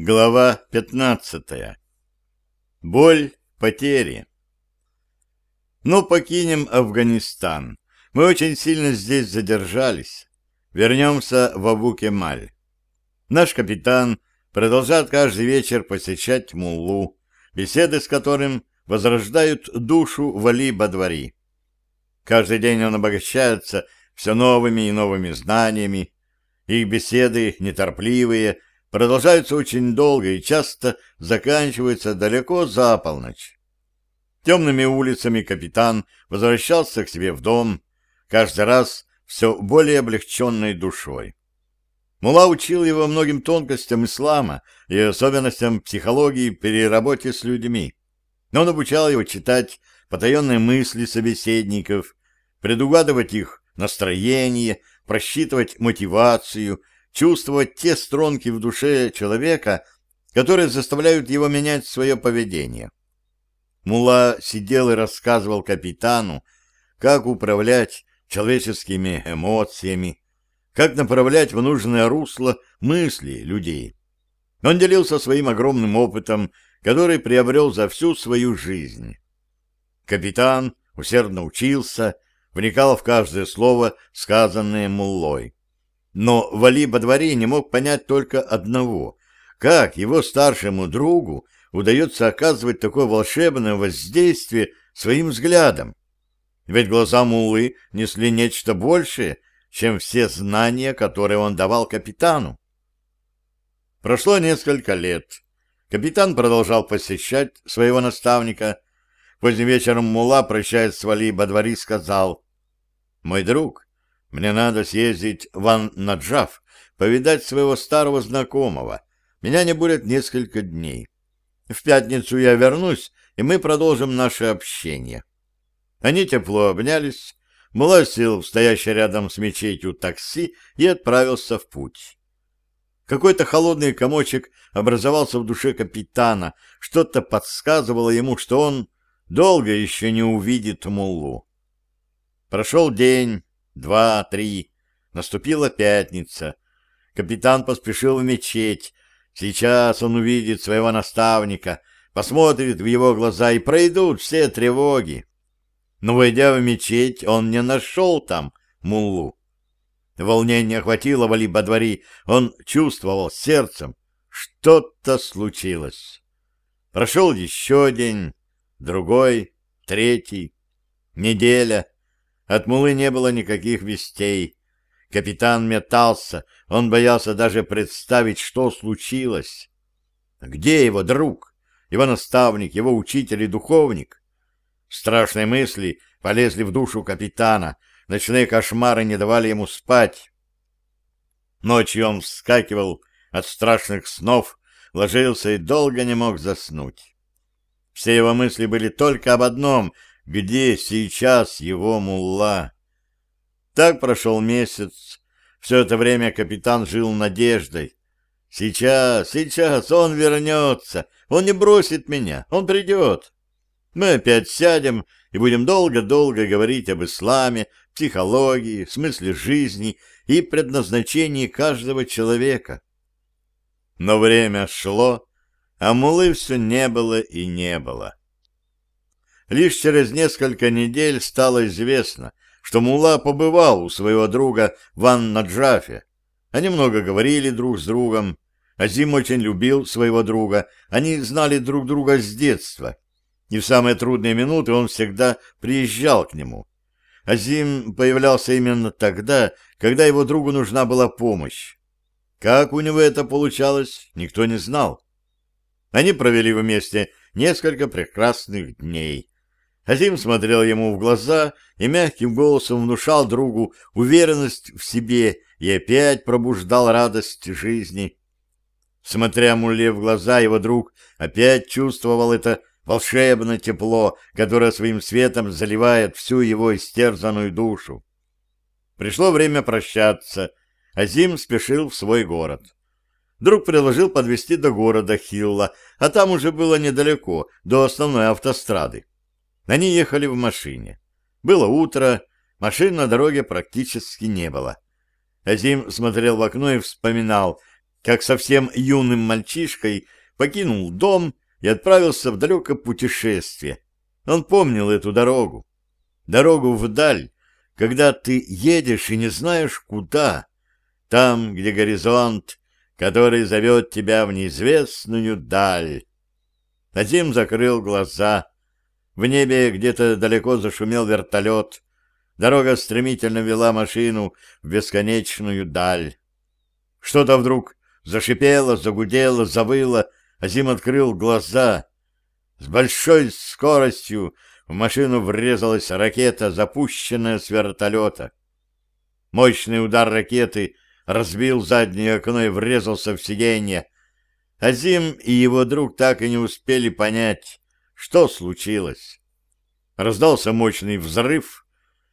Глава 15. Боль потери. Но покинем Афганистан. Мы очень сильно здесь задержались. Вернемся в Абу-Кемаль. Наш капитан продолжает каждый вечер посещать Муллу, беседы с которым возрождают душу Вали Бадвари. Каждый день он обогащается все новыми и новыми знаниями. Их беседы неторпливые, продолжаются очень долго и часто заканчиваются далеко за полночь. Темными улицами капитан возвращался к себе в дом, каждый раз все более облегченной душой. Мула учил его многим тонкостям ислама и особенностям психологии при работе с людьми. Но он обучал его читать потаенные мысли собеседников, предугадывать их настроение, просчитывать мотивацию – чувствовать те стронки в душе человека, которые заставляют его менять свое поведение. Мула сидел и рассказывал капитану, как управлять человеческими эмоциями, как направлять в нужное русло мысли людей. Он делился своим огромным опытом, который приобрел за всю свою жизнь. Капитан усердно учился, вникал в каждое слово, сказанное Муллой. Но Вали Бадвари не мог понять только одного — как его старшему другу удается оказывать такое волшебное воздействие своим взглядом. Ведь глаза Мулы несли нечто большее, чем все знания, которые он давал капитану. Прошло несколько лет. Капитан продолжал посещать своего наставника. Поздним вечером Мула, прощаясь с Вали Бадвари, сказал, «Мой друг, мне надо съездить в Ан-Наджав, повидать своего старого знакомого. Меня не будет несколько дней. В пятницу я вернусь, и мы продолжим наше общение. Они тепло обнялись. Мула сел в стоящее рядом с мечетью такси и отправился в путь. Какой-то холодный комочек образовался в душе капитана, что-то подсказывало ему, что он долго еще не увидит Муллу. Прошел день, два, три. Наступила пятница. Капитан поспешил в мечеть. Сейчас он увидит своего наставника, посмотрит в его глаза, и пройдут все тревоги. Но, войдя в мечеть, он не нашел там муллу. Волнение охватило Вали Бадвари. Он чувствовал сердцем, что-то случилось. Прошел еще день, другой, третий, неделя — от Мулы не было никаких вестей. Капитан метался, он боялся даже представить, что случилось. Где его друг, его наставник, его учитель и духовник? Страшные мысли полезли в душу капитана, ночные кошмары не давали ему спать. Ночью он вскакивал от страшных снов, ложился и долго не мог заснуть. Все его мысли были только об одном где сейчас его мулла? Так прошел месяц. Все это время капитан жил надеждой. Сейчас, сейчас он вернется. Он не бросит меня. Он придет. Мы опять сядем и будем долго-долго говорить об исламе, психологии, смысле жизни и предназначении каждого человека. Но время шло, а мулы все не было и не было. Лишь через несколько недель стало известно, что Мула побывал у своего друга в Ан-Наджафе. Они много говорили друг с другом. Азим очень любил своего друга. Они знали друг друга с детства. И в самые трудные минуты он всегда приезжал к нему. Азим появлялся именно тогда, когда его другу нужна была помощь. Как у него это получалось, никто не знал. Они провели вместе несколько прекрасных дней. Азим смотрел ему в глаза и мягким голосом внушал другу уверенность в себе и опять пробуждал радость жизни. Смотря Мулле в глаза, его друг опять чувствовал это волшебное тепло, которое своим светом заливает всю его истерзанную душу. Пришло время прощаться. Азим спешил в свой город. Друг предложил подвезти до города Хилла, а там уже было недалеко, до основной автострады. Они ехали в машине. Было утро, машин на дороге практически не было. Азим смотрел в окно и вспоминал, как совсем юным мальчишкой покинул дом и отправился в далекое путешествие. Он помнил эту дорогу. Дорогу вдаль, когда ты едешь и не знаешь куда. Там, где горизонт, который зовет тебя в неизвестную даль. Азим закрыл глаза. В небе где-то далеко зашумел вертолет. Дорога стремительно вела машину в бесконечную даль. Что-то вдруг зашипело, загудело, завыло. Азим открыл глаза. С большой скоростью в машину врезалась ракета, запущенная с вертолета. Мощный удар ракеты разбил заднее окно и врезался в сиденье. Азим и его друг так и не успели понять, что случилось. Раздался мощный взрыв.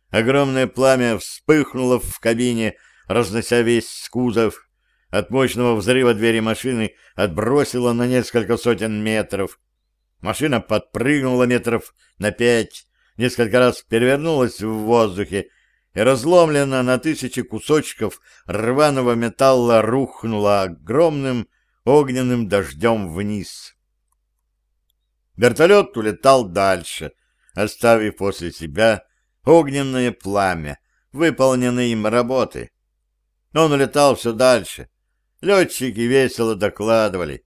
Огромное пламя вспыхнуло в кабине, разнося весь кузов. От мощного взрыва двери машины отбросило на несколько сотен метров. Машина подпрыгнула метров на пять, несколько раз перевернулась в воздухе и, разломлена на тысячи кусочков рваного металла, рухнула огромным огненным дождем вниз. Вертолет улетал дальше, оставив после себя огненное пламя, выполненные им работы. Он улетал все дальше. Летчики весело докладывали.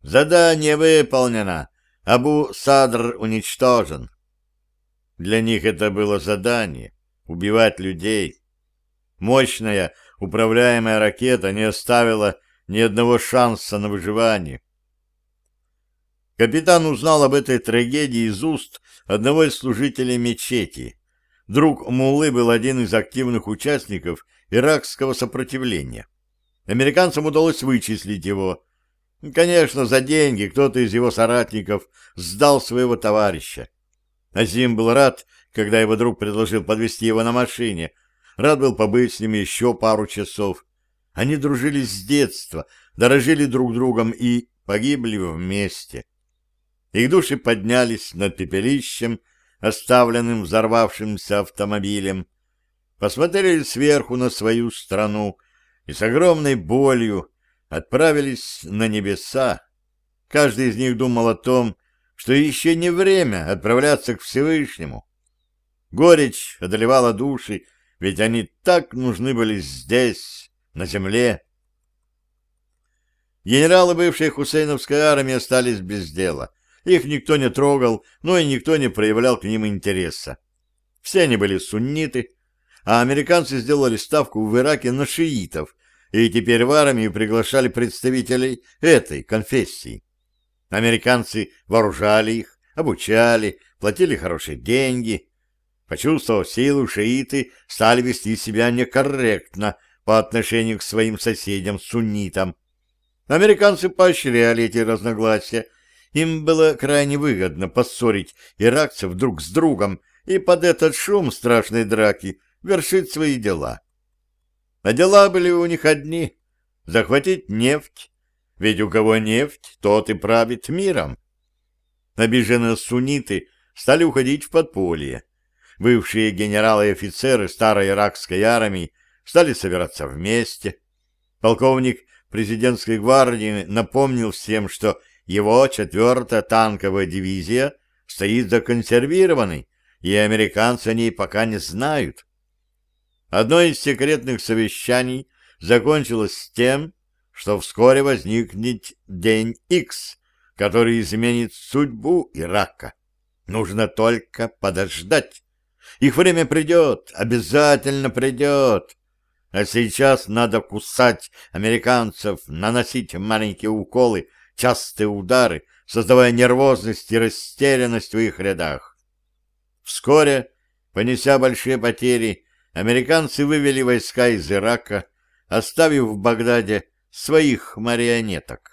Задание выполнено. Абу-Садр уничтожен. Для них это было задание — убивать людей. Мощная управляемая ракета не оставила ни одного шанса на выживание. Капитан узнал об этой трагедии из уст одного из служителей мечети. Друг Муллы был один из активных участников иракского сопротивления. Американцам удалось вычислить его. Конечно, за деньги кто-то из его соратников сдал своего товарища. Азим был рад, когда его друг предложил подвести его на машине. Рад был побыть с ним еще пару часов. Они дружили с детства, дорожили друг другом и погибли вместе. Их души поднялись над пепелищем, оставленным взорвавшимся автомобилем, посмотрели сверху на свою страну и с огромной болью отправились на небеса. Каждый из них думал о том, что еще не время отправляться к Всевышнему. Горечь одолевала души, ведь они так нужны были здесь, на земле. Генералы бывшей Хусейновской армии остались без дела. Их никто не трогал, но и никто не проявлял к ним интереса. Все они были сунниты, а американцы сделали ставку в Ираке на шиитов, и теперь в армию приглашали представителей этой конфессии. Американцы вооружали их, обучали, платили хорошие деньги. Почувствовав силу, шииты стали вести себя некорректно по отношению к своим соседям-суннитам. Американцы поощряли эти разногласия. Им было крайне выгодно поссорить иракцев друг с другом и под этот шум страшной драки вершить свои дела. А дела были у них одни — захватить нефть, ведь у кого нефть, тот и правит миром. Обиженные сунниты стали уходить в подполье. Бывшие генералы и офицеры старой иракской армии стали собираться вместе. Полковник президентской гвардии напомнил всем, что его четвертая танковая дивизия стоит законсервированной, и американцы о ней пока не знают. Одно из секретных совещаний закончилось тем, что вскоре возникнет день X, который изменит судьбу Ирака. Нужно только подождать. Их время придет, обязательно придет. А сейчас надо кусать американцев, наносить маленькие уколы, частые удары, создавая нервозность и растерянность в их рядах. Вскоре, понеся большие потери, американцы вывели войска из Ирака, оставив в Багдаде своих марионеток.